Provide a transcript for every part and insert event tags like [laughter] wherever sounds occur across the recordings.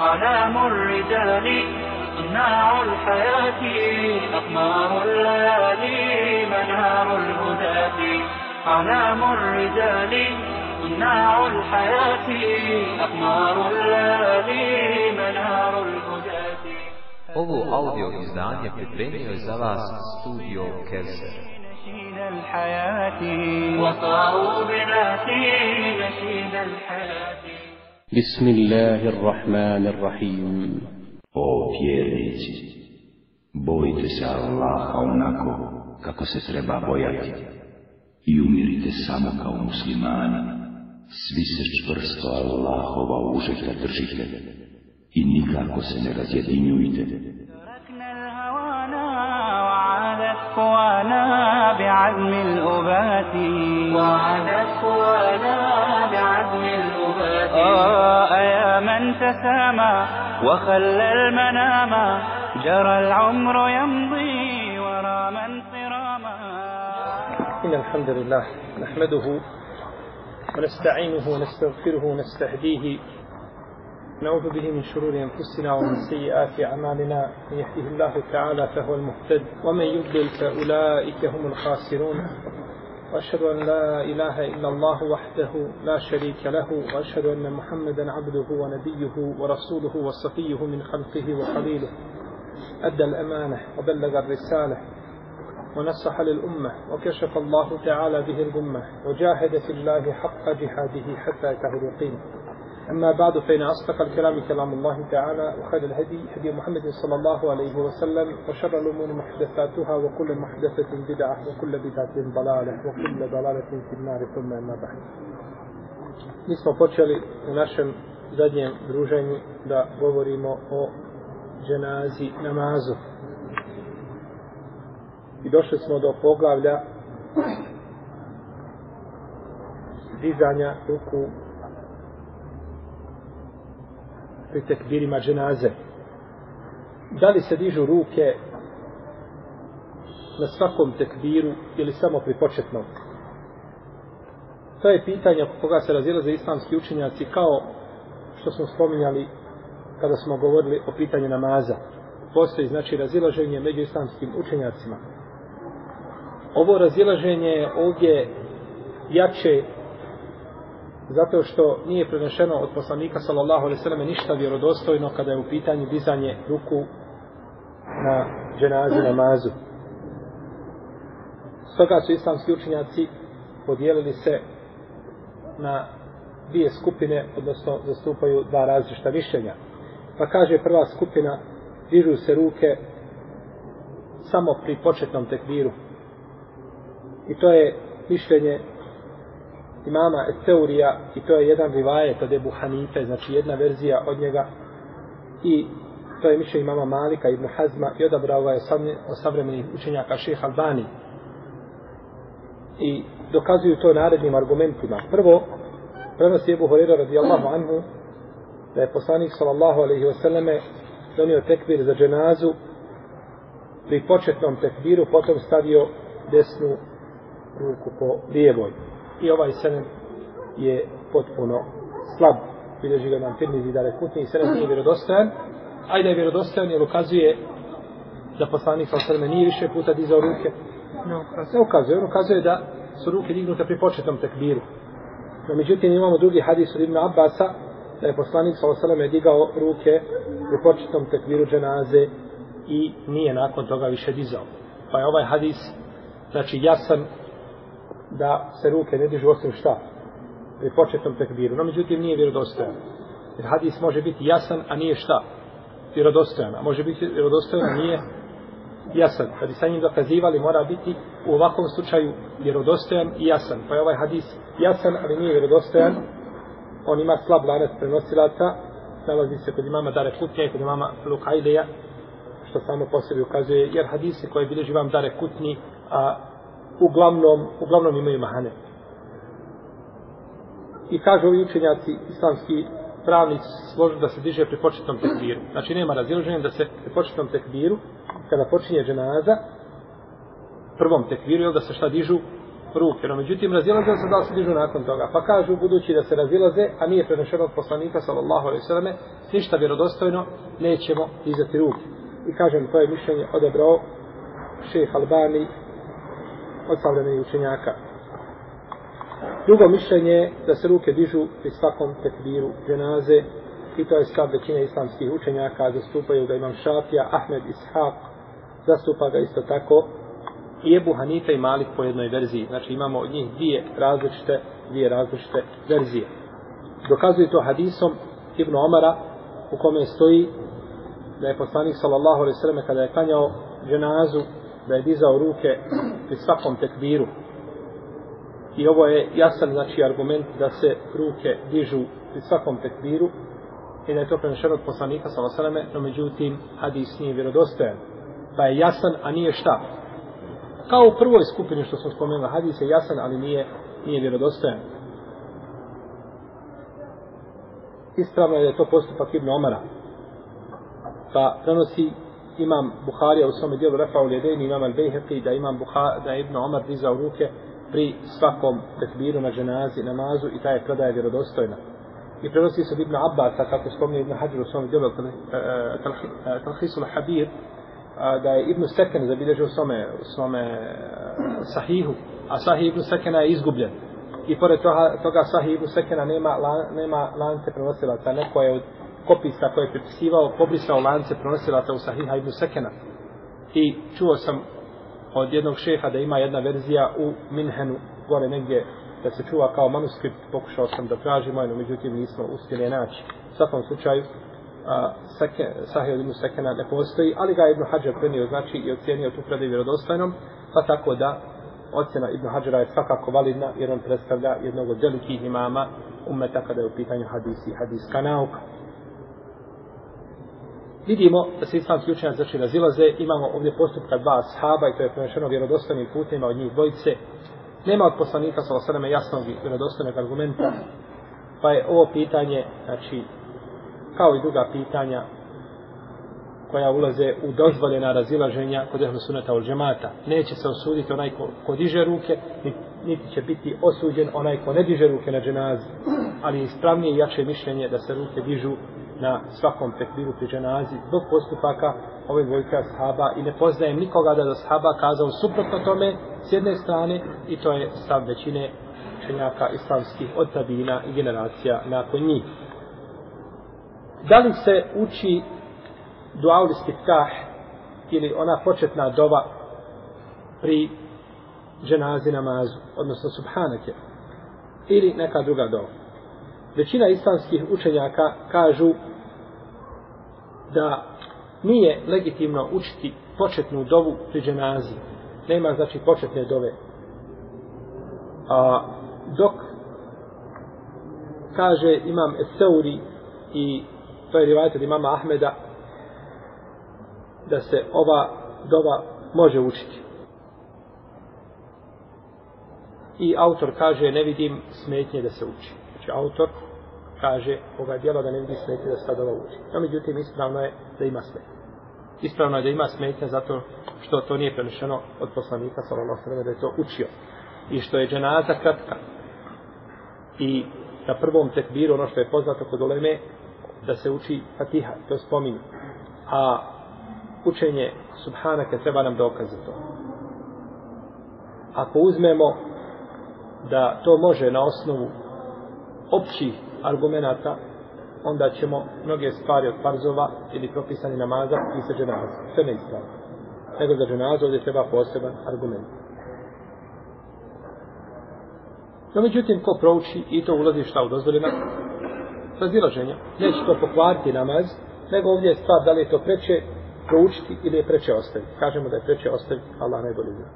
علام الرجال صناع الحياة أقمار الليالي منار الهداة. علام الرجال صناع الحياة أقمار الليالي منار الهداة. Ovo audio izdanje pripremio je za vas studio Kelser. نشيد الحياة. وصاروا بذاتي نشيد الحياة. بسم الله الرحمن الرحيم O vjernici, bojite se Allaha onako kako se treba bojati i umirite samo kao muslimani. Svi se čvrsto Allahova užeta držite i nikako se ne razjedinjujte. وعادت قوانا بعزم الأبات. وعادت قوانا بعزم الأبات. آه يا من تسامى وخلى المنام. جرى العمر يمضي ورا من صراما. إن الحمد لله نحمده ونستعينه ونستغفره ونستهديه نعوذ به من شرور أنفسنا ومن سيئات أعمالنا. من يهده الله تعالى فهو المهتد ومن يضلل فأولئك هم الخاسرون. وأشهد أن لا إله إلا الله وحده لا شريك له وأشهد أن محمدا عبده ونبيه ورسوله وصفيه من خلقه وخليله. أدى الأمانة وبلغ الرسالة ونصح للأمة وكشف الله تعالى به الأمة وجاهد في الله حق جهاده حتى أتاه أما بعد فإن أصدق الكلام كلام الله تعالى وخير الهدي هدي محمد صلى الله عليه وسلم وشر الأمور محدثاتها وكل محدثة بدعة وكل بدعة ضلالة وكل ضلالة في النار ثم أما بعد Mi smo počeli u našem zadnjem druženju da govorimo o dženazi namazu. I došli smo do poglavlja dizanja ruku pri tekbirima dženaze. Da li se dižu ruke na svakom tekbiru ili samo pri početnom? To je pitanje oko koga se razilaze islamski učenjaci kao što smo spominjali kada smo govorili o pitanju namaza. Postoji znači razilaženje među islamskim učenjacima. Ovo razilaženje je ovdje jače zato što nije prenešeno od poslanika sallallahu alejhi ve selleme ništa vjerodostojno kada je u pitanju dizanje ruku na dženazi namazu. Stoga su islamski učenjaci podijelili se na dvije skupine, odnosno zastupaju dva različita mišljenja. Pa kaže prva skupina, dižu se ruke samo pri početnom tekbiru. I to je mišljenje imama Eteurija i to je jedan rivajet od Ebu Hanife, znači jedna verzija od njega. I to je mišljenje imama Malika ibn Hazma i odabrao ga je od savremenih učenjaka šeha Albani. I dokazuju to narednim argumentima. Prvo, prenosi Ebu Horeira radijallahu anhu da je poslanik sallallahu alaihi wasallame donio tekbir za dženazu pri početnom tekbiru potom stavio desnu ruku po lijevoj i ovaj senem je potpuno slab. Bilježi ga nam Tirmizi da rekutni i senem nije vjerodostojan. A da je vjerodostojan jer ukazuje da poslanik sa osrme nije više puta dizao ruke. Ne ukazuje. On ukazuje da su ruke dignute pri početnom tekbiru. No, međutim, imamo drugi hadis od Ibn Abbasa da je poslanik sa osrme digao ruke pri početnom tekbiru dženaze i nije nakon toga više dizao. Pa je ovaj hadis znači jasan da se ruke ne dižu osim šta pri početnom tekbiru. No, međutim, nije vjerodostojan. Jer hadis može biti jasan, a nije šta? Vjerodostojan. A može biti vjerodostojan, a nije jasan. Kad bi sa njim dokazivali, mora biti u ovakvom slučaju vjerodostojan i jasan. Pa je ovaj hadis jasan, ali nije vjerodostojan. On ima slab lanac prenosilaca. Nalazi se kod imama Dare Kutnija i kod imama Lukajdeja, što samo po sebi ukazuje. Jer hadisi koje bilježi vam Dare Kutni, a uglavnom, uglavnom imaju mahane. I kažu ovi učenjaci islamski pravnici složu da se diže pri početnom tekbiru. Znači nema razilaženja da se pri početnom tekbiru, kada počinje dženaza, prvom tekbiru, jel da se šta dižu ruke. No, međutim, razilaze se da se dižu nakon toga. Pa kažu, budući da se razilaze, a nije prenešeno od poslanika, sallallahu alaihi sallame, ništa vjerodostojno, nećemo dizati ruke. I kažem, to je mišljenje odebrao šejh Albani od savremenih učenjaka. Drugo mišljenje da se ruke dižu pri svakom tekbiru dženaze i to je stav većine islamskih učenjaka, zastupaju ga imam Šafija, Ahmed Ishaq, zastupa ga isto tako i Ebu Hanife i Malik po jednoj verziji. Znači imamo od njih dvije različite, dvije različite verzije. Dokazuje to hadisom Ibn Omara u kome stoji da je poslanik sallallahu alaihi sallam kada je klanjao dženazu da je dizao ruke pri svakom tekbiru. I ovo je jasan znači argument da se ruke dižu pri svakom tekbiru i da je to prenešeno od poslanika sa osaleme, no međutim hadis nije vjerodostojan. Pa je jasan, a nije šta? Kao u prvoj skupini što smo spomenuli, hadis je jasan, ali nije, nije vjerodostojan. Ispravno je da je to postupak Ibn Omara. Pa prenosi imam Buharija u svome dijelu Rafa Uljedejni, imam Al-Bejheqi, da imam Buha, da je Ibn Omar dizao ruke pri svakom tekbiru na ženazi, namazu i ta je predaja vjerodostojna. I prenosi se od Ibn Abbasa, kako spomni Ibn Hajar u svome dijelu Talhisul Habir, da je Ibn Seken zabilježio u svome, u svome sahihu, a sahih Ibn Sekena je izgubljen. I pored toga, toga sahih Ibn Sekena nema, la, nema lance prenosilaca. Neko je od kopisa koje je pripisivao, pobrisao lance pronosilaca u sahiha Ibn Sekena. I čuo sam od jednog šeha da ima jedna verzija u Minhenu, gore negdje, da se čuva kao manuskript, pokušao sam da tražimo, no međutim nismo uspjeli naći. U svakom slučaju, seke, Sahih ibn Sekena ne postoji, ali ga Ibn Hajar prenio znači i ocjenio tu predaju vjerodostojnom, pa tako da ocjena Ibn Hajara je svakako validna jer on predstavlja jednog od velikih imama umeta kada je u pitanju hadisi i hadiska nauka. Vidimo da se islamski učenjaci znači razilaze, imamo ovdje postupka dva sahaba i to je prenešeno vjerodostojnim putima od njih dvojice. Nema od poslanika sa osadame jasnog vjerodostojnog argumenta, pa je ovo pitanje, znači, kao i druga pitanja koja ulaze u dozvoljena razilaženja kod ehlu sunata od džemata. Neće se osuditi onaj ko, ko diže ruke, niti će biti osuđen onaj ko ne diže ruke na dženazi. Ali ispravnije i jače mišljenje da se ruke dižu na svakom tekbiru pri dženazi zbog postupaka ove dvojke ashaba i ne poznajem nikoga da je ashaba kazao suprotno tome s jedne strane i to je stav većine učenjaka islamskih od tabina i generacija nakon njih da li se uči duaul istiftah ili ona početna dova pri dženazi namazu, odnosno subhanake, ili neka druga dova. Većina islamskih učenjaka kažu da nije legitimno učiti početnu dovu pri dženazi. Nema znači početne dove. A, dok kaže imam Eseuri i to je rivajet od imama Ahmeda, da se ova dova može učiti. I autor kaže, ne vidim smetnje da se uči. Znači, autor kaže, ovoga djela da ne vidi smetnje da sad ovo uči. No, međutim, ispravno je da ima smetnje. Ispravno je da ima smetnje zato što to nije prenešeno od poslanika, sallallahu sallam, da je to učio. I što je dženaza kratka. I na prvom tekbiru, ono što je poznato kod uleme, da se uči Fatiha, to spominje. A učenje Subhanake treba nam dokaz za to. Ako uzmemo da to može na osnovu općih argumenta, onda ćemo mnoge stvari od farzova ili propisani namaza i sa dženaza. Sve ne ispravno. Nego za dženazu ovdje treba poseban argument. No, međutim, ko prouči i to ulazi šta u dozvoljena, razilaženja. Neće to pokvariti namaz, nego ovdje je stvar da li je to preče proučiti ili je preče ostaviti. Kažemo da je preče ostaviti, Allah najbolje zna.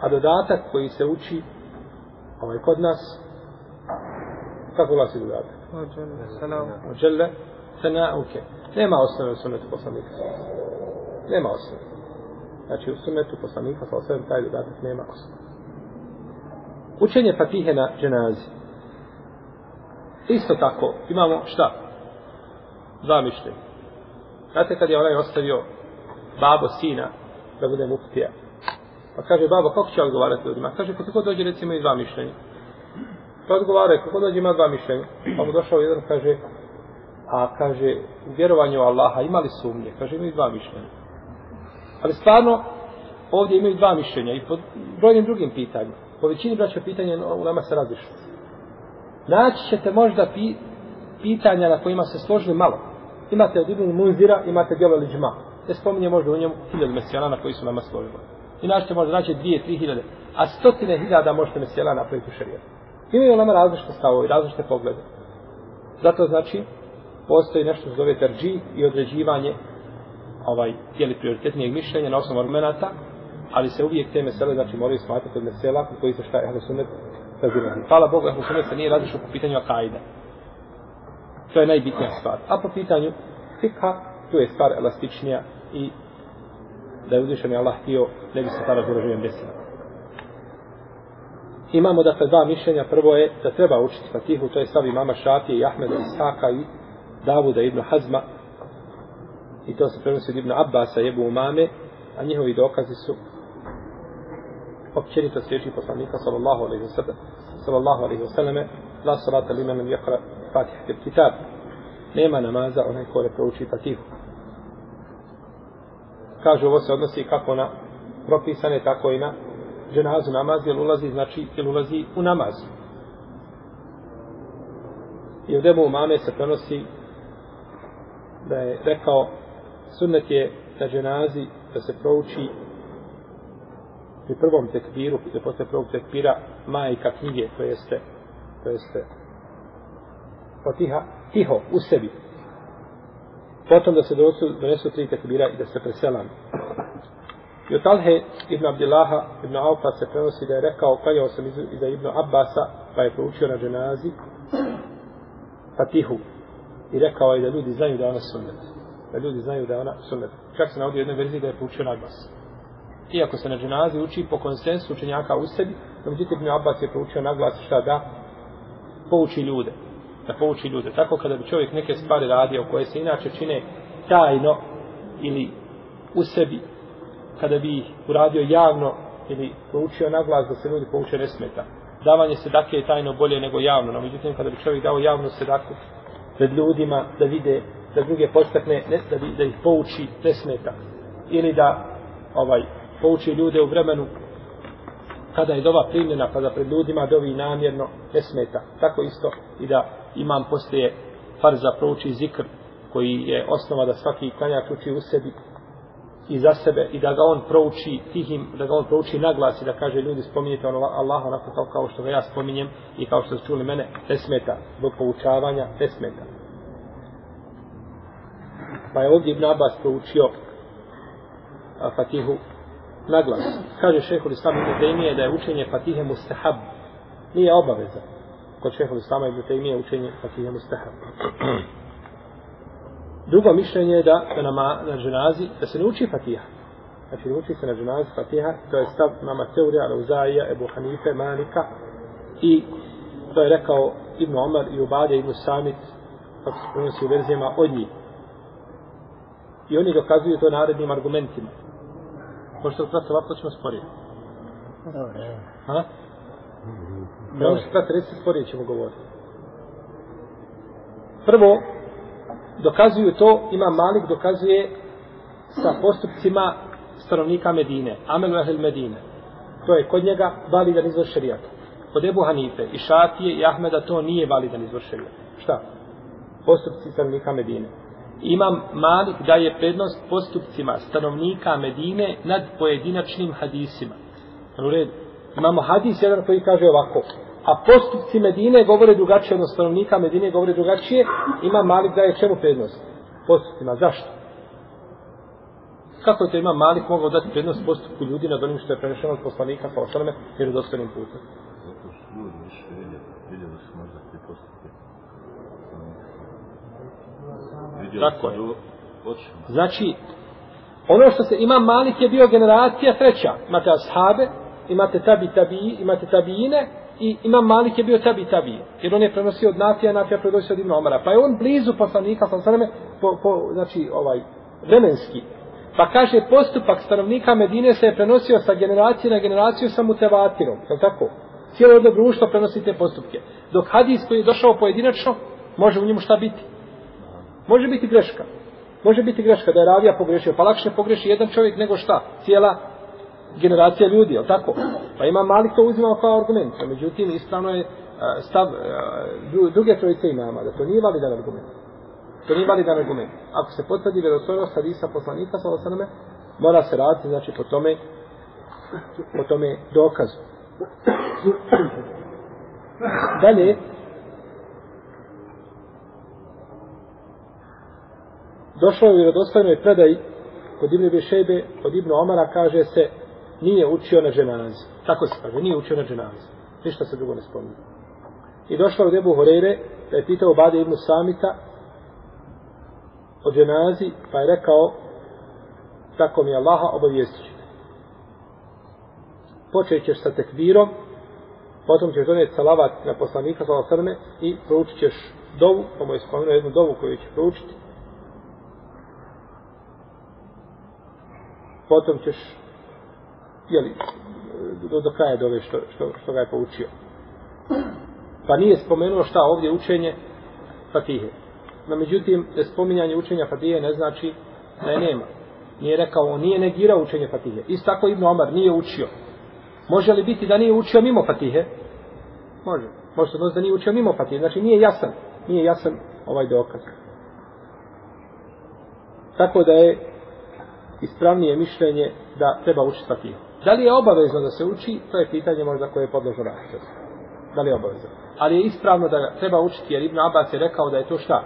A dodatak koji se uči ovaj kod nas, kako glasi dodatak? Ođele, sana, uke. Nema osnove u sunetu poslanika. Nema osnove. Znači u sunetu poslanika sa osnovim taj dodatak nema osnove. Učenje fatihe na dženazi. Isto tako, imamo šta? Dva mišljenja. Znate kad je onaj ostavio babo sina da bude muftija? Pa kaže, baba, kako će odgovarati ljudima? Kaže, kako god dođe, recimo, i dva mišljenja. Pa odgovara, kako dođe, ima dva mišljenja. Pa mu došao jedan, kaže, a kaže, u vjerovanju Allaha imali sumnje? Kaže, imaju dva mišljenja. Ali stvarno, ovdje imaju dva mišljenja i po brojnim drugim pitanjima. Po većini braća pitanja u nama se razišli. Naći ćete možda pi, pitanja na kojima se složili malo. Imate od Ibn Munzira, imate djelo Liđma. Ne spominje možda u njemu hiljadu mesijana koji su nama složili. I naćete možda naći dvije, tri hiljade. A stotine hiljada možete mesijana napraviti u šarijetu. Imaju nama različite stavove, različite poglede. Zato znači, postoji nešto što zove terđi i određivanje ovaj, jeli prioritetnijeg mišljenja na osnovu argumenta, ali se uvijek te mesele, znači moraju smatrati od mesela u koji se šta je Ehlu Sunnet razilazi. Hvala Bogu, Ehlu Sunnet se nije razišao po pitanju Akaide. To je najbitnija stvar. A po pitanju fika, tu je stvar elastičnija i da je uzvišen Allah htio, ne bi se ta razilaženjem desila. Imamo dakle dva mišljenja. Prvo je da treba učiti Fatihu, to je stav imama Šafije i Ahmeda Isaka i Davuda ibn Hazma. I to se prenosi od ibn Abbasa i Ebu Umame, a njihovi dokazi su općenito svježi poslanika sallallahu alaihi wasallam sallallahu alaihi wasallam la salata li menem jakra fatih til kitab nema namaza onaj ko ne prouči fatihu kažu ovo se odnosi kako na propisane tako i na dženazu namaz jer ulazi znači jer ulazi u namaz i od Ebu Umame se prenosi da je rekao sunnet je na dženazi da se prouči pri prvom tekbiru, da posle prvog tekbira majka knjige, to jeste, to jeste potiha, tiho, u sebi. Potom da se donesu, donesu tri tekbira i da se preselam. I od Talhe ibn Abdillaha ibn Aufa se prenosi da je rekao, klanjao sam iza ibn Abbasa, pa je proučio na dženazi pa Fatihu. I rekao je da ljudi znaju da ona sunnet. Da ljudi znaju da ona sunnet. Čak se navodi u jednoj verziji da je proučio na glas iako se na dženazi uči po konsensu učenjaka u sebi, no međutim Ibn Abbas je proučio naglas šta da pouči ljude. Da pouči ljude. Tako kada bi čovjek neke stvari radio koje se inače čine tajno ili u sebi, kada bi ih uradio javno ili proučio naglas da se ljudi pouče ne smeta. Davanje sedake je tajno bolje nego javno, no međutim kada bi čovjek dao javnu sedaku pred ljudima da vide da druge postakne, ne, da, bi, da ih pouči ne smeta. Ili da ovaj pouči ljude u vremenu kada je dova primljena, pa kada pred ljudima dovi namjerno, ne smeta. Tako isto i da imam poslije farza prouči zikr, koji je osnova da svaki klanjak uči u sebi i za sebe i da ga on prouči tihim, da ga on prouči naglas i da kaže ljudi spominjete ono Allah onako kao, kao što ga ja spominjem i kao što su čuli mene, ne smeta. Zbog poučavanja, ne smeta. Pa je ovdje Ibn Abbas proučio a, Fatihu naglas. Kaže šehol Islam Ibn Taymije da je učenje Fatihe mustahab. Nije obaveza. Kod šehol Islama Ibn Taymije učenje Fatihe mustahab. [clears throat] Drugo mišljenje je da, da nama, na ženazi, da se ne uči Fatiha. Znači ne uči se na ženazi Fatiha, to je stav mama Teurija, Lauzaija, Ebu Hanife, Malika i to je rekao Ibn Omar i Ubade Ibn Samit, kako se prenosi u verzijama od njih. I oni dokazuju to narednim argumentima. Možete li prati ovako, ćemo sporije. Dobro, evo. Ha? Ne možete prati, reći sporije ćemo govoriti. Prvo, dokazuju to, ima Malik dokazuje sa postupcima stanovnika Medine, Amelu Ehel Medine. To je kod njega validan izvor šerijata. Kod Ebu Hanife i Šafije i Ahmeda to nije validan izvor šerijata. Šta? Postupci stanovnika Medine imam Malik daje prednost postupcima stanovnika Medine nad pojedinačnim hadisima. U redu. Imamo hadis jedan koji kaže ovako. A postupci Medine govore drugačije, odnosno stanovnika Medine govore drugačije. Ima Malik daje čemu prednost? Postupcima. Zašto? Kako je to ima Malik mogao dati prednost postupku ljudi nad onim što je prenešeno od poslanika sa ošaleme, jer je dostojnim putem? Zato što ljudi više vidjeli, vidjeli su možda te postupke. Tako je. Znači, ono što se ima Malik je bio generacija treća. Imate ashabe, imate tabi tabi, imate tabijine i imam Malik je bio tabi tabi. Jer on je prenosio od Nafija, Nafija prenosio od Ibn Omara. Pa je on blizu poslanika, sa sveme, po, po, znači, ovaj, vremenski. Pa kaže, postupak stanovnika Medine se je prenosio sa generacije na generaciju sa mutevatirom. Je tako? Cijelo jedno društvo prenosi te postupke. Dok hadis koji je došao pojedinačno, može u njemu šta biti? Može biti greška. Može biti greška da je ravija pogrešio. Pa lakše pogreši jedan čovjek nego šta? Cijela generacija ljudi, je li tako? Pa ima Malik to uzimao kao argument. A međutim, ispravno je stav druge trojice imama, da to nije validan argument. To nije validan argument. Ako se potvrdi vjerostojnost hadisa poslanika, sa osaname, mora se raditi, znači, po tome, po tome dokazu. Dalje, došlo je u vjerodostojnoj predaji kod Ibn Bešebe, kod Ibn Omara kaže se nije učio na dženazi. Tako se kaže, nije učio na dženazi. Ništa se drugo ne spominje. I došla je od Ebu Horeire da je pitao Bade Ibn Samita o dženazi, pa je rekao tako mi Allaha obavijestit ćete. Počet ćeš sa tekbirom, potom ćeš donijeti salavat na poslanika sa osrme i proučit ćeš dovu, pa mu je spomenuo jednu dovu koju će proučiti. Potom ćeš jeli, do, do kraja dove što, što, što ga je poučio. Pa nije spomenuo šta ovdje učenje Fatihe. No međutim, spominjanje učenja Fatihe ne znači da je nema. Nije rekao, on nije negirao učenje Fatihe. Isto tako Ibn Omar nije učio. Može li biti da nije učio mimo Fatihe? Može. Može se da nije učio mimo Fatihe. Znači nije jasan. Nije jasan ovaj dokaz. Tako da je ispravnije mišljenje da treba učiti Fatihu. Da li je obavezno da se uči, to je pitanje možda koje je podložno raspravi. Da li je obavezno? Ali je ispravno da ga treba učiti, jer Ibn Abbas je rekao da je to šta?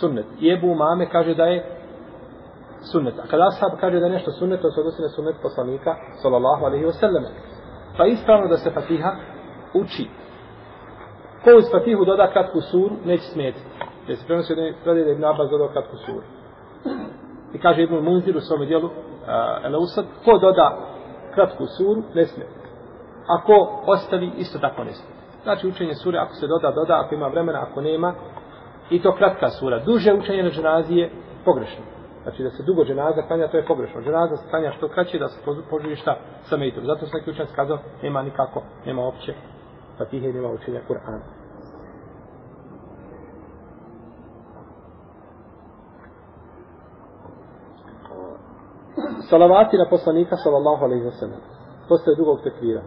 Sunnet. I Ebu Mame kaže da je sunnet. A kada Ashab kaže da je nešto sunnet, to se odnosi na sunnet poslanika, sallallahu alaihi wasallam. Pa ispravno da se Fatiha uči. Ko uz Fatihu doda kratku suru, neće smetiti. Jer se prenosi od da je Ibn Abbas dodao kratku suru. I kaže Ibn Munzir u svome dijelu, uh, Elausad, ko doda kratku suru, ne smije. Ako ostavi, isto tako ne smije. Znači učenje sure, ako se doda, doda, ako ima vremena, ako nema, i to kratka sura. Duže učenje na dženazi je pogrešno. Znači da se dugo dženaza klanja, to je pogrešno. Dženaza se klanja što kraće da se požuri šta sa mejtom. Zato sam neki učen skazao, nema nikako, nema opće fatihe, pa nema učenja Kur'ana. Salavati na poslanika sallallahu alaihi wasallam. Posle drugog tekvira.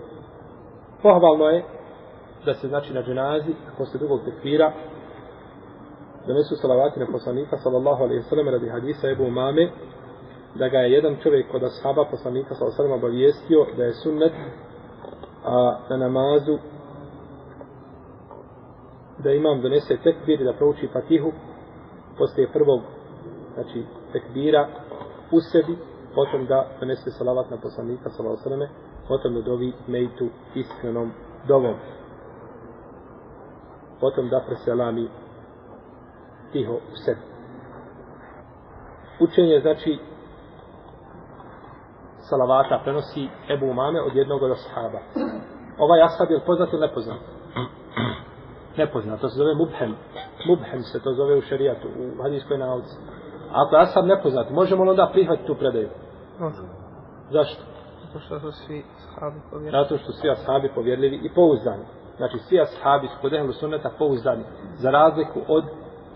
Pohvalno je da se znači na dženazi posle drugog tekvira donesu salavati na poslanika sallallahu alaihi wasallam radi hadisa Ebu Mame da ga je jedan čovjek kod ashaba poslanika sallallahu alaihi wasallam obavijestio da je sunnet a na namazu da imam donese tekbir da prouči fatihu poslije prvog znači tekbira u sebi potom da donese salavat na poslanika sallallahu alejhi ve potom da dovi mejtu iskrenom dovom potom da preselami tiho u sebi. Učenje znači salavata prenosi Ebu Umame od jednog od ashaba. Ovaj ashab je poznat ili nepoznat? Nepoznat, to se zove mubhem. Mubhem se to zove u šerijatu u hadijskoj nauci. Ako je ashab nepoznat možemo li onda prihvatiti tu predaju? Može. Zašto? Zato što su svi sahabi povjerljivi. Zato što svi ashabi povjerljivi i pouzdani. Znači svi ashabi su kod ehlu sunneta pouzdani. Za razliku od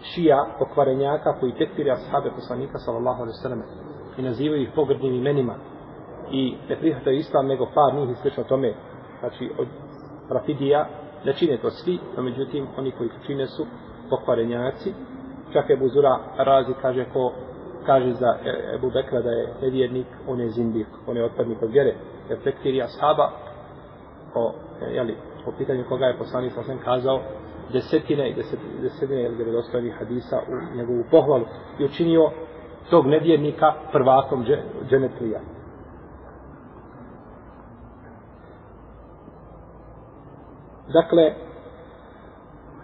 šija pokvarenjaka koji tekfiri ashabe poslanika sallallahu alaihi sallam i nazivaju ih pogrdnim imenima i ne prihvataju islam nego par njih i slično tome. Znači od Rafidija ne čine to svi, no međutim oni koji to čine su pokvarenjaci. Čak je Buzura razi kaže ko kaže za e, Ebu Bekra da je nevjernik, on je zindik, on je otpadnik od vjere. Jer tekfiri ashaba o, e, jeli, po pitanju koga je poslanik sam kazao desetine i deset, desetine jel, vjerodostojnih hadisa u njegovu pohvalu i učinio tog nevjernika prvakom dženetlija. Dakle,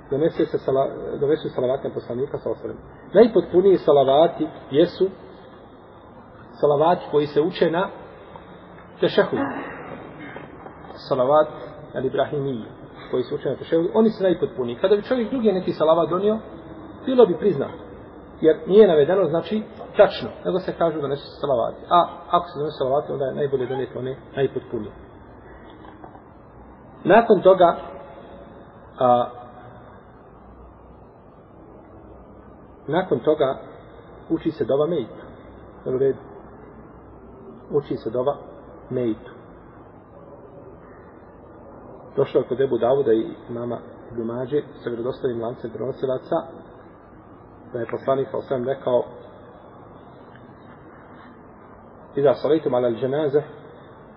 donese se sala, donesu salavatne poslanika sa osrem. Najpotpuniji salavati jesu salavati koji se uče na tešehu. Salavat al Ibrahimiji koji se uče na tešehu. oni su najpotpuniji. Kada bi čovjek drugi neki salavat donio, bilo bi priznato. Jer nije navedeno, znači, tačno, nego se kažu da nesu se salavati. A ako se donesu salavati, onda je najbolje donijeti one najpotpunije. Nakon toga, a, nakon toga, uči se dova mejtu. Jel redu. Uči se dova mejtu. Došao je kod Ebu Davuda i mama Dumađe sa vredostavim lancem prenosilaca da je poslanik sa osam rekao Iza salaitum ala al-đenaze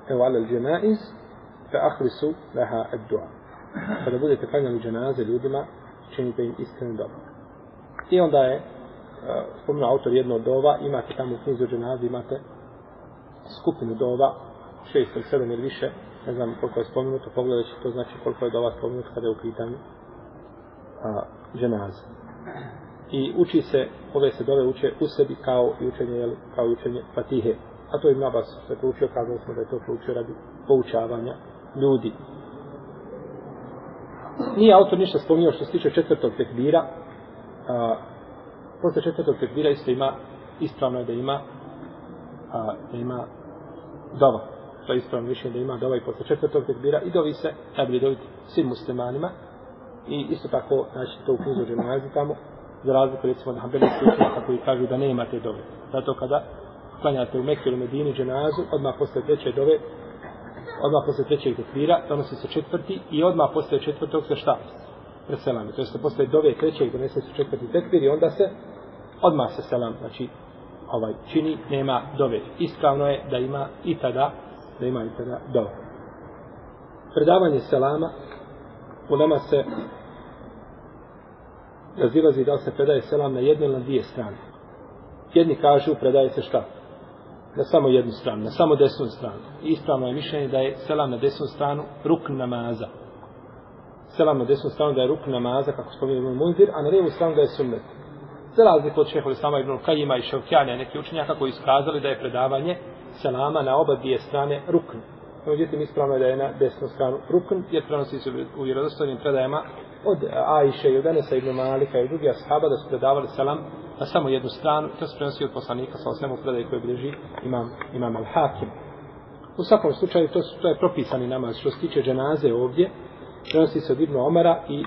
evo ala al-đenaiz fe ahlisu leha ad-dua. Kada budete klanjali dženaze ljudima, činite im iskrenu dobro. I onda je e, spomenuo autor jedno od dova, imate tamo u knjizu dženazi, imate skupinu dova, šest ili sedam ili više, ne znam koliko je spomenuto, pogledat će to znači koliko je dova spomenuto kada je u pitanju a, dženaze. I uči se, ove se dove uče u sebi kao i učenje, jel, kao i učenje Fatihe. A to je Ibn Abbas se proučio, kazali smo da je to proučio radi poučavanja ljudi. Nije autor ništa spomnio što se tiče četvrtog tekbira. A, posle četvrtog tekbira isto ima, ispravno je da ima, a, da ima dova. To je ispravno više da ima dova i posle četvrtog tekbira i dovi se, najbolje doviti svim muslimanima. I isto tako, znači, to u knjizu džemazi tamo, za razliku recimo da Hanbelijski učenjaka koji kažu da nema te dove. Zato kada klanjate u Mekke ili Medini dženazu, odmah posle treće dove, odmah posle trećeg tekbira, donosi se četvrti i odmah posle četvrtog se šta? Preselami. To jeste posle dove trećeg donese se četvrti tekbir i onda se odmah se selam, znači ovaj čini, nema dove. Ispravno je da ima i tada, da ima i tada dove. Predavanje selama, u nama se razilazi da li se predaje selam na jednu ili na dvije strane. Jedni kažu predaje se šta? Na samo jednu stranu, na samo desnu stranu. I ispravno je mišljenje da je selam na desnu stranu rukn namaza. Selam na desnu stranu da je ruk namaza, kako spominje Ibn Munzir, a na lijevu stranu da je sunnet. Za razliku od šehovi sama Ibn Kajima i Ševkjanja, neki učenjaka koji iskazali da je predavanje selama na oba dvije strane rukn. Međutim, ispravno je da je na desnu stranu rukn, jer prenosi se u vjerodostojnim predajama od Ajše i od Enesa ibn Malika i drugi ashaba da su predavali selam na samo jednu stranu. To se prenosi od poslanika sa osvemu predaje koje bliži imam, imam al-Hakim. U svakom slučaju, to, su, to je propisani namaz. Što se tiče dženaze ovdje, prenosi se od e, Ibn Omara i uh,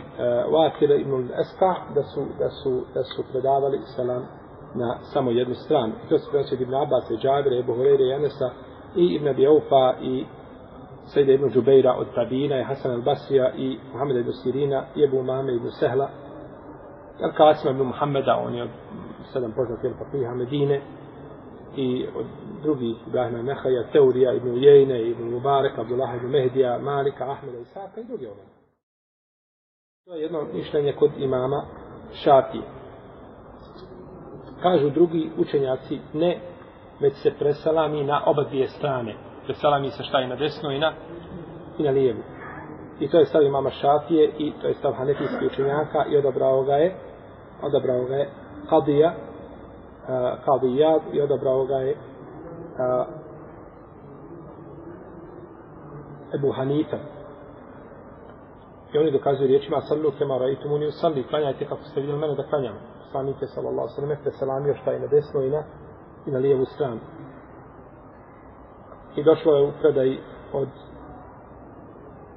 Wakira ibn Eska da su, da, su, da su predavali selam na samo jednu stranu. I to se prenosi od Ibn Abbas i Džabira, Ebu Horeire i i Ibn Abi Aufa i Sejde ibn Džubeira od Tabina i Hasan al-Basija i Muhammeda ibn Sirina i Ebu Umame ibn Sehla. Al Kasima ibn Muhammeda, on je sedam poznat ili papiha Medine i od drugih Ibrahima Nehaja, Teurija ibn Ujejne, ibn Mubarek, Abdullah ibn Mehdija, Malika, Ahmeda i Saka i drugi ovaj. To je jedno mišljenje kod imama Šafije. Kažu drugi učenjaci, ne, već se presalami na oba dvije strane presalami se šta i na desno i na, i na lijevu. I to je stav imama Šafije i to je stav hanefijskih učenjaka i odabrao ga je odabrao ga je Kadija uh, Kadija i odabrao ga je uh, Ebu Hanifa. I oni dokazuju riječima sallu kema raitu usalli klanjajte kako ste vidjeli mene da klanjam poslanik je sallallahu sallam presalamio šta je na desno i na, i na lijevu stranu. I došlo je u predaj od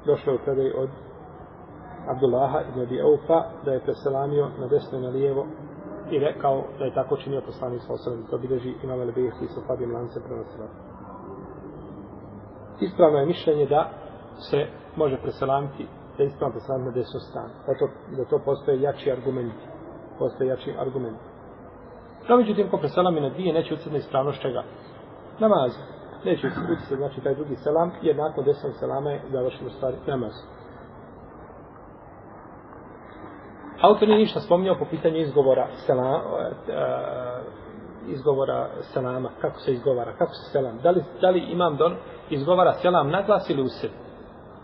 došlo je u predaj od Abdullaha ibn Abi Aufa da je preselamio na desno i na lijevo i rekao da je tako činio poslanik sa osam to bilježi imam ali i sa Fabijom lance prenosila. Ispravno je mišljenje da se može preselamiti da je ispravno preselamiti na desnu stranu. to da to postoje jači argumenti. Postoje jači argumenti. No, međutim, ko preselami na dvije, neće ucrni ispravnost čega? Namaza neće utjecati znači taj drugi selam, jer nakon desnog selama je završeno stvari namaz. Autor nije ništa spominjao po pitanju izgovora selama, e, e, izgovora selama, kako se izgovara, kako se selam, da li, da li imam don, izgovara selam na glas ili u sebi.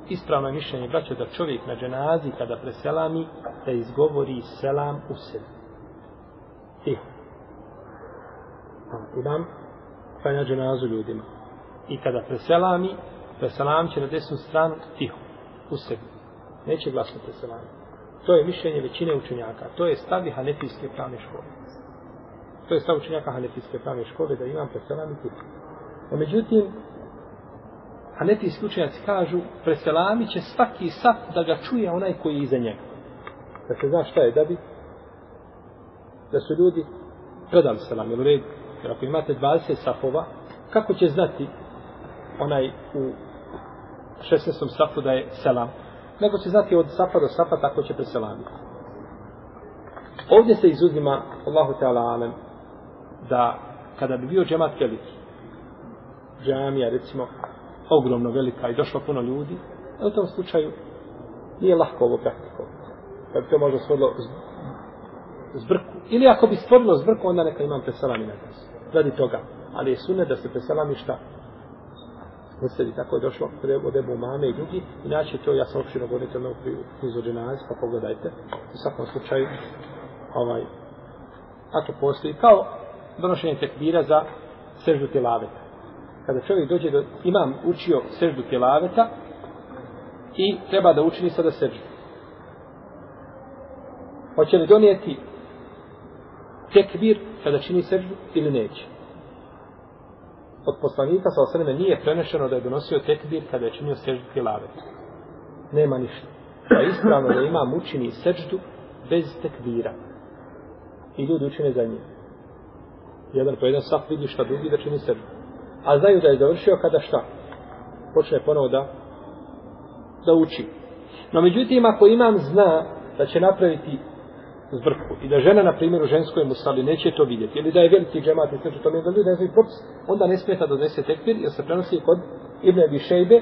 Ispravno je mišljenje, braćo, da čovjek na dženazi kada preselami, da izgovori selam u sebi. Tiho. Imam klanja dženazu ljudima i kada preselami, preselam će na desnu stranu tiho, u sebi. Neće glasno preselami. To je mišljenje većine učenjaka. To je stavi hanefijske pravne škole. To je stav učenjaka Hanefijske pravne škole da imam preselami tiho. No međutim, Hanefijski učenjaci kažu preselami će svaki saf da ga čuje onaj koji je iza njega. Da se zna šta je da bi da su ljudi predali selam, jel red. Jer ako imate 20 safova, kako će znati onaj u 16. safu da je selam? Nego će znati od safa do safa tako će preselamiti. Ovdje se izuzima, Allahu Teala Alem, da kada bi bio džemat veliki, džamija recimo, ogromno velika i došlo puno ljudi, u tom slučaju nije lahko ovo praktikovati. Da bi to možda stvorilo zbrku. Ili ako bi stvorilo zbrku, onda neka imam preselami na nas. Radi toga. Ali je sunne da se preselami šta? Usredi, tako je došlo od Ebu Mame i drugi. Inače to, ja sam opštino govorite to u knjizu dženazi, pa pogledajte. U svakom slučaju, ovaj, ako postoji, kao donošenje tekbira za seždu tilaveta. Kada čovjek dođe do, imam učio seždu tilaveta i treba da učini sada seždu. Hoće li donijeti tekbir kada čini seždu ili neće? Od poslanika sa osaneme nije prenešeno da je donosio tekbir kada je činio seždu hilave. Nema ništa. Pa ispravno da ima mučini seždu bez tekbira. I ljudi učine za njim. Jedan po jedan saf vidi šta drugi da čini seždu. A znaju da je završio kada šta? Počne ponovo da da uči. No međutim, ako imam zna da će napraviti zbrku i da žena, na primjer, u ženskoj musali neće to vidjeti, ili da je veliki džemat i sve što to mi da ljudi ne znaju propis, onda ne smeta da donese tekbir, jer se prenosi kod Ibn Abi Šejbe,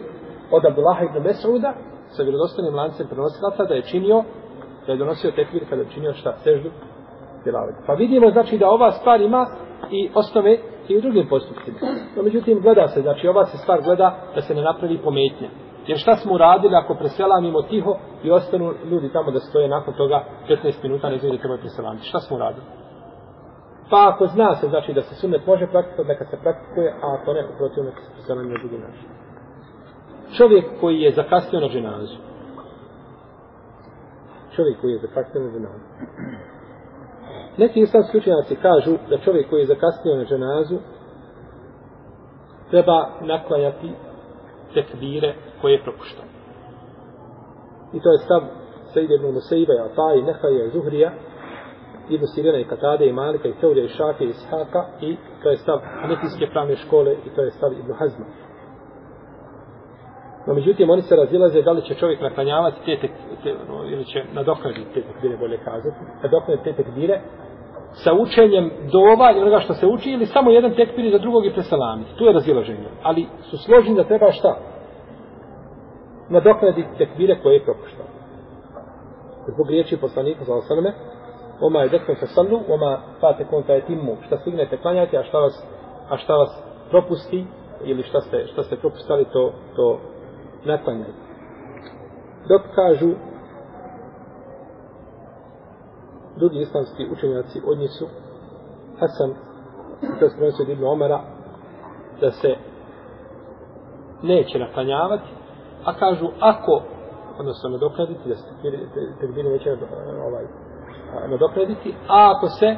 od Abdullaha ibn Mes'uda sa vjerodostanim lancem prenosilaca, da je činio, da je donosio tekbir kada je činio šta, seždu, tilavet. Pa vidimo, znači, da ova stvar ima i osnove i u drugim postupcima. No, međutim, gleda se, znači, ova se stvar gleda da se ne napravi pometnja. Jer šta smo uradili ako preselamimo tiho i ostanu ljudi tamo da stoje nakon toga 15 minuta ne znaju da trebaju preselamiti. Šta smo uradili? Pa ako zna se znači da se sunnet može praktikovati, neka se praktikuje, a ako ne, uprotiv neka se preselami na drugi način. Čovjek koji je zakasnio na dženazu. Čovjek koji je zakasnio na dženazu. Neki islamski učenjaci kažu da čovjek koji je zakasnio na dženazu treba naklanjati tekbire koje je propuštao. I to je stav Sejde ibn Musaiba, Atai, Nehaja, Zuhrija, Ibn Sirina i Katade i Malika i Teulja i Šafija i Ishaka i to je stav Hanefijske pravne škole i to je stav Ibn Hazma. No, međutim, oni se razilaze da li će čovjek naklanjavati te, tek, te ono, ili će nadoknaditi te tekbire, bolje kazati, nadoknaditi te tekbire sa učenjem dova i onoga što se uči ili samo jedan tekbir za drugog i presalamiti. Tu je razilaženje. Ali su složeni da treba šta? nadoknaditi tekbire koje je propuštao. Zbog riječi poslanika za osaleme, oma je dekon se sallu, oma fate konta je timu, šta stignete klanjati, a šta vas, a šta vas propusti, ili šta ste, šta ste propustali, to, to naklanjajte. Dok kažu drugi islamski učenjaci od njih su Hasan, to je prenosio od Ibn Omara, da se neće naklanjavati, a kažu ako odnosno nadoknaditi da se tekbiri neće ovaj, nadoknaditi a ako se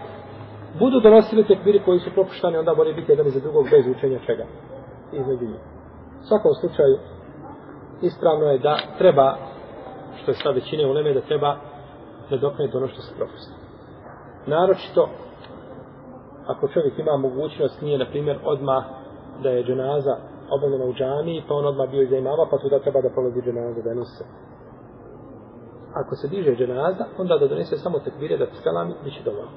budu donosili tekbiri koji su propuštani onda mora biti jedan iza drugog bez učenja čega? Između njih. U svakom slučaju ispravno je da treba što je sad većine uleme da treba nadoknaditi ono što se propusti. Naročito ako čovjek ima mogućnost nije na primjer odmah da je dženaza obavljena u džamiji, pa on odmah bio iza imama, pa tu da treba da prolazi dženaza, da nose. Ako se diže dženaza, onda da donese samo tekbire, da selami, bit će dovoljno.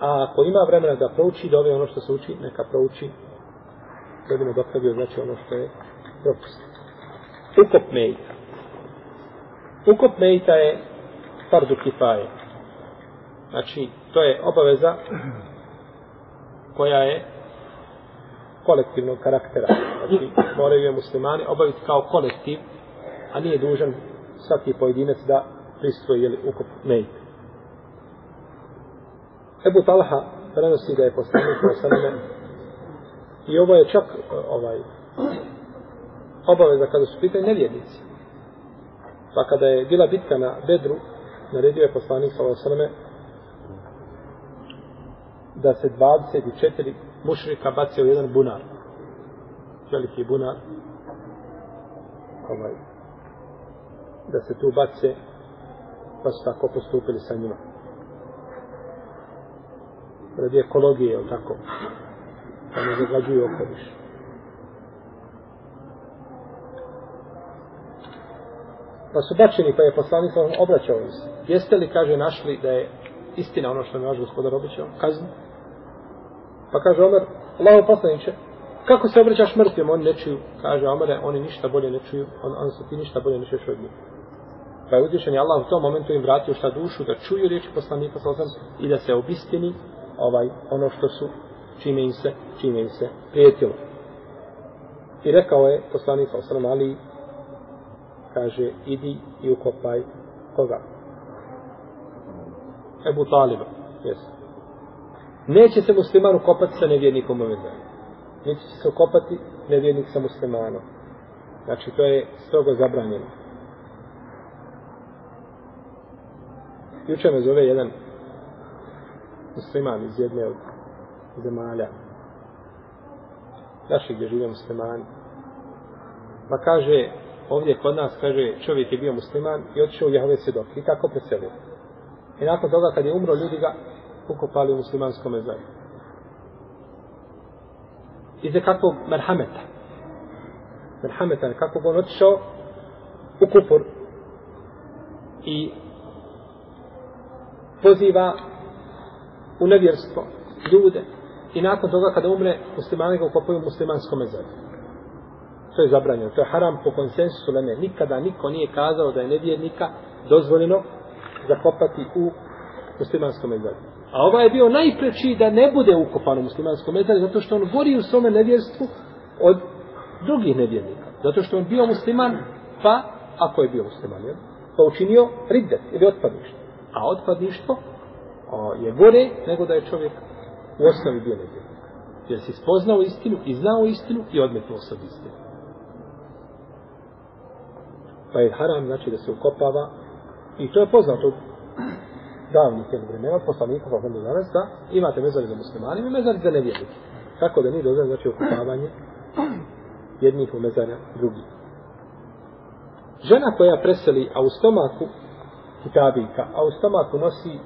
A ako ima vremena da prouči, da ono što se uči, neka prouči, da bi nadoknadio znači ono što je propustio. Ukop mejta. Ukop mejta je fardu kifaje. Znači, to je obaveza koja je kolektivnog karaktera. Znači, moraju je muslimani obaviti kao kolektiv, a nije dužan svaki pojedinac da pristoji je ukop nejt. Ebu Talha prenosi da je poslanik osaname i ovo je čak ovaj obaveza kada su pitanje nevjernici. Pa kada je bila bitka na Bedru, naredio je poslanik sa osaname da se 24 mušrika bace u jedan bunar. Veliki bunar. Ovaj, da se tu bace pa su tako postupili sa njima. Radi ekologije, je tako? Da ne zagađuju okoliš. Pa su bačeni, pa je poslanik sam obraćao im se. Jeste li, kaže, našli da je istina ono što je naš gospodar obećao, kaznu? Pa kaže Omer, Allaho poslaniće, kako se obraćaš mrtvim, oni ne čuju. Kaže Omer, oni ništa bolje ne čuju, on, on se ti ništa bolje ne čuješ od njih. Pa je uzvišen je Allah u tom momentu im vratio šta dušu, da čuju riječi poslanika sa osam i da se obistini ovaj, ono što su, čime im se, čime im se prijetilo. I rekao je poslanik sa osam, ali kaže, idi i ukopaj koga? Ebu Taliba. Yes. Neće se musliman ukopati sa nevjernikom ove zemlje. Neće se ukopati nevjernik sa muslimanom. Znači, to je strogo zabranjeno. Juče me zove jedan musliman iz jedne od zemalja naši gdje žive muslimani. Pa kaže, ovdje kod nas, kaže, čovjek je bio musliman i otišao u Jahove svjedok. I tako preselio. I nakon toga, kad je umro, ljudi ga ukopali u muslimanskom mezaru. I za kakvog merhameta. Merhameta, kako on otišao u kupor i poziva u nevjerstvo ljude i nakon toga kada umre muslimani ga ukopaju u muslimanskom mezaru. To je zabranjeno. To je haram po konsensusu leme. Nikada niko nije kazao da je nevjernika dozvoljeno zakopati u muslimanskom mezaru. A ovaj je bio najpreči da ne bude ukopan u muslimanskom mezaru zato što on gori u svome nevjerstvu od drugih nevjernika. Zato što on bio musliman, pa, ako je bio musliman, je, pa učinio riddet ili otpadništvo. A otpadništvo o, je gore nego da je čovjek u osnovi bio nevjernik. Jer si spoznao istinu i znao istinu i odmetnuo se od istinu. Pa je haram, znači da se ukopava i to je poznato davnih jednog vremena, poslanika, pa do danas, da imate mezari za muslimani i mezari za nevjernike. Tako da nije dozvan, znači, okupavanje jednih u mezara drugih. Žena koja preseli, a u stomaku kitabika, a u stomaku nosi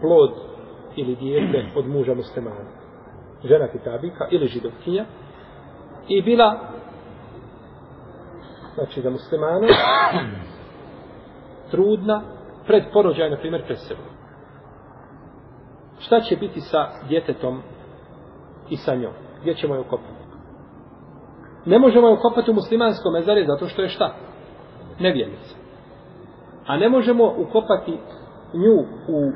plod ili dijete od muža muslimana. Žena kitabika ili židovkinja i bila znači za muslimana trudna pred porođaj, na primjer, preselu. Šta će biti sa djetetom i sa njom? Gdje ćemo je ukopati? Ne možemo je ukopati u muslimanskom mezari zato što je šta? Nevjernica. A ne možemo ukopati nju u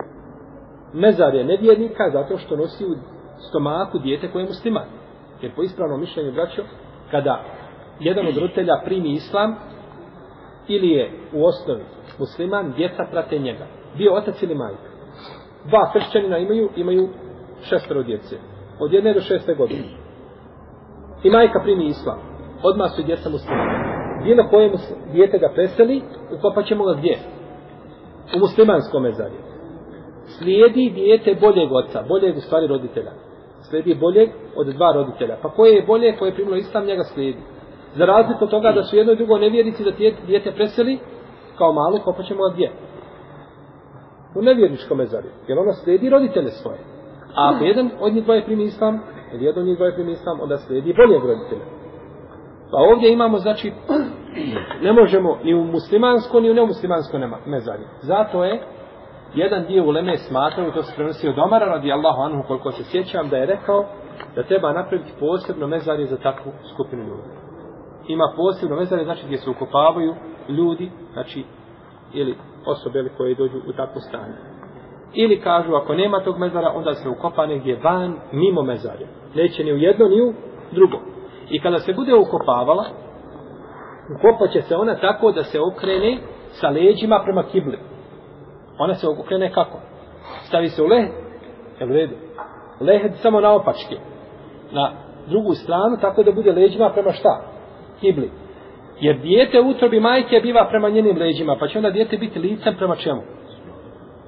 mezarje nevjernika zato što nosi u stomaku dijete koje je musliman. Jer po ispravnom mišljenju, braćo, kada jedan od roditelja primi islam, ili je u osnovi musliman, djeca prate njega. Bio otac ili majka. Dva kršćanina imaju, imaju šestero djece. Od jedne do šeste godine. I majka primi islam. Odmah su djeca muslimana. Bilo koje djete ga preseli, ukopat ćemo ga gdje? U muslimanskom mezarju. Slijedi dijete boljeg oca, boljeg u stvari roditelja. Slijedi boljeg od dva roditelja. Pa koje je bolje, koje je primilo islam, njega slijedi. Za razliku od toga da su jedno i drugo nevjernici da dijete preseli, kao malo, kopat ćemo ga gdje? U nevjerničkom mezarju. Jer ona slijedi roditelje svoje. A ako jedan od njih dvoje primi islam, ili jedan od njih dvoje primi islam, onda slijedi boljeg roditelja. Pa ovdje imamo, znači, [clears throat] ne možemo ni u muslimansko, ni u nemuslimansko mezarju. Zato je jedan dio u Leme smatrao, to se prenosi od Omara, radi Allahu anhu, koliko se sjećam, da je rekao da treba napraviti posebno mezarje za takvu skupinu ljudi. Ima posebno mezarje, znači gdje se ukopavaju ljudi, znači, ili osobe ili koje dođu u takvo stanje. Ili kažu, ako nema tog mezara, onda se ukopa negdje van, mimo mezarja. Neće ni u jedno, ni u drugo. I kada se bude ukopavala, ukopaće se ona tako da se okrene sa leđima prema kibli. Ona se okrene kako? Stavi se u leh, je u redu. Lehed samo na opačke. Na drugu stranu, tako da bude leđima prema šta? Kibli. Jer dijete u utrobi majke biva prema njenim leđima, pa će onda dijete biti licem prema čemu?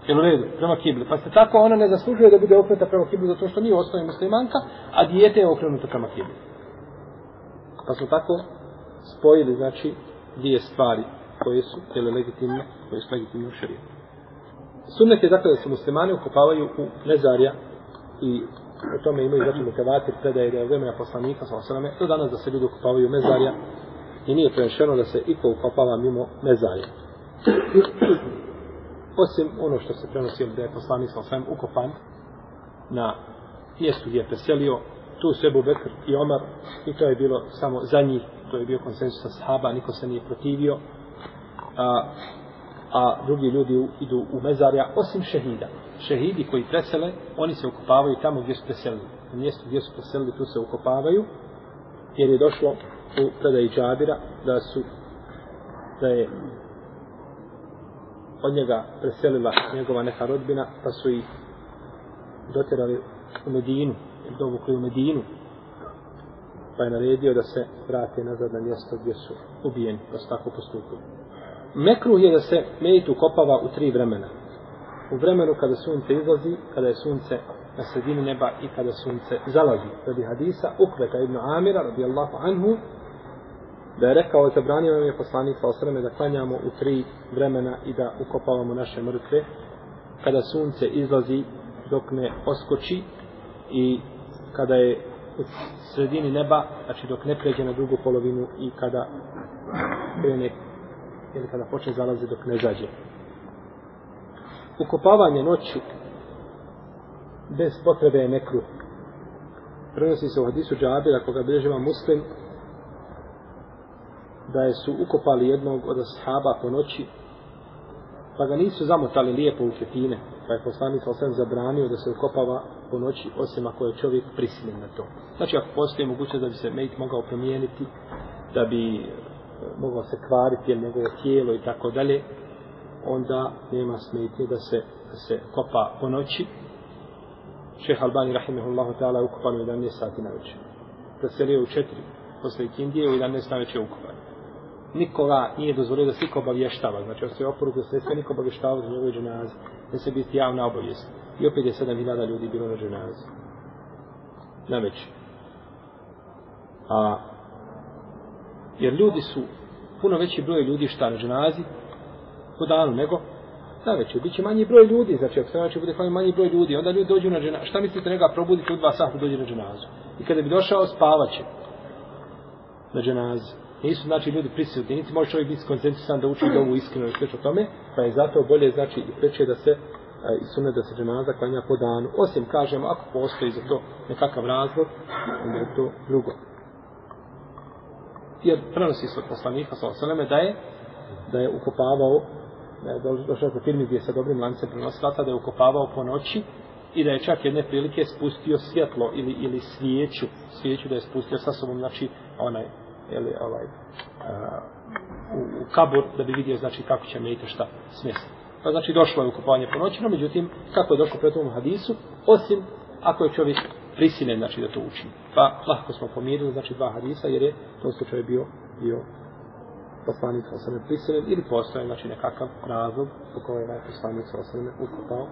Jel u redu? Prema kibli. Pa se tako ona ne zaslužuje da bude okrenuta prema kibli zato što nije osnovna muslimanka, a dijete je okrenuto prema kibli. Pa smo tako spojili, znači, dvije stvari koje su jel, legitimne, koje su legitimne u šarijetu. Sunnet je dakle da se muslimani ukopavaju u mezarja i o tome imaju znači mutevatir predaje da je vremena poslanika sa osrame do danas da se ljudi ukopavaju u mezarja i nije prenešeno da se iko ukopava mimo mezarja. [clears throat] Osim ono što se prenosi da je poslanik sa osrame ukopan na mjestu gdje je preselio, tu Sebu Bekr i Omar i to je bilo samo za njih, to je bio konsensus sahaba, niko se nije protivio. A, a drugi ljudi idu u mezarja, osim šehida. Šehidi koji presele, oni se ukopavaju tamo gdje su preselili. U mjestu gdje su preselili, tu se ukopavaju, jer je došlo u predaji Džabira da su da je od njega preselila njegova neka rodbina, pa su ih doterali u Medinu, dovukli u Medinu, pa je naredio da se vrate nazad na mjesto gdje su ubijeni, pa su tako postupili. Mekruh je da se mejit ukopava u tri vremena. U vremenu kada sunce izlazi, kada je sunce na sredini neba i kada sunce zalazi. Radi hadisa Ukveta ibn Amira, radijallahu anhu, da je rekao, zabranio nam je poslanik sa osreme da klanjamo u tri vremena i da ukopavamo naše mrtve kada sunce izlazi dok ne oskoči i kada je u sredini neba, znači dok ne pređe na drugu polovinu i kada krene ili kada počne zalazi dok ne zađe. Ukopavanje noći bez potrebe je nekruh. Prenosi se u hadisu džabira koga bilježiva muslim da je su ukopali jednog od ashaba po noći pa ga nisu zamotali lijepo u ketine pa je poslanik sam zabranio da se ukopava po noći osim ako je čovjek prisiljen na to. Znači ako postoji mogućnost da bi se mejt mogao promijeniti da bi e, mogao se kvariti ili njegovo tijelo i tako dalje, onda nema smetnje da se, da se kopa po noći. Šeha Albani, rahimahullahu ta'ala, je ukopan u 11 sati na večer. Preselio u četiri, posle Kindije u 11 na večer ukopan. Nikoga nije dozvolio da se niko obavještava, znači ostaje oporuku da se sve niko obavještava za njegove dženaze, da se biti javna obavijest. I opet je 7000 ljudi bilo na dženazi. Na večer. A Jer ljudi su puno veći broj ljudi šta na dženazi po danu nego na večer. Biće manji broj ljudi, znači ako se znači bude hvala manji broj ljudi, onda ljudi dođu na dženazu. Šta mislite njega probudite u dva sata dođe na dženazu? I kada bi došao, spavaće na dženazi. Nisu znači ljudi prisutni, niti može čovjek biti skoncentrisan da uči dovu iskreno i sveč o tome, pa je zato bolje znači i preče da se e, i sune da se dženaza klanja po danu. Osim, kažemo, ako postoji za to nekakav razlog, onda je to drugo jer prenosi se od poslanika sa osaleme da je da je ukopavao da je došao kod firmi gdje sa dobrim lancem prenosilaca da je ukopavao po noći i da je čak jedne prilike spustio svjetlo ili, ili svijeću svijeću da je spustio sa sobom znači onaj jeli, ovaj a, u, u kabur da bi vidio znači kako će me šta smjestiti pa znači došlo je ukopavanje po noći no međutim kako je došlo pred tom hadisu osim ako je čovjek prisilen znači da to učini. Pa lahko smo pomirili znači dva hadisa jer je to slučaj bio bio poslanik sa osrme prisilen ili postoje znači nekakav razlog po kojoj je ovaj poslanik sa osrme ukopao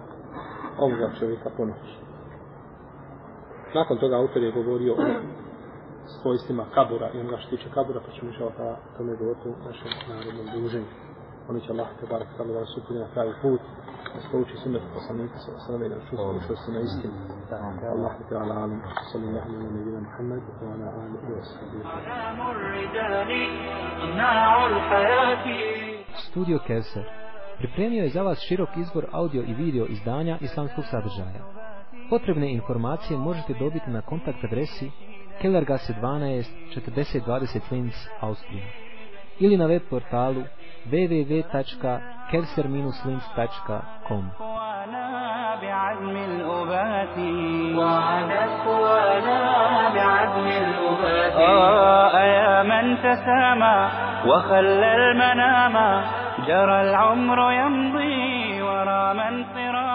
ovoga čovjeka po noći. Nakon toga autor je govorio o svojstvima kabura i onoga što tiče kabura, pa ćemo išao tada tome govoriti u našem narodnom druženju. Oni će Allah, tebara, tebara, da su na pravi put, da se povuči sumet poslanika sa osrame i da čusti ono što su na istinu. Allah, tebara, ala alim, sali lahmi, ala nebina Muhammed, da je ala alim, i vas Studio Keser pripremio je za vas širok izbor audio i video izdanja islamskog sadržaja. Potrebne informacije možete dobiti na kontakt adresi Kellergasse 12 4020 Linz, Austrija ili na web portalu www.kevser-linz.com بعزم الأبات وعدت وانا بعزم الأبات آه يا من تسامى وخلى المنام جرى العمر يمضي ورا من صراما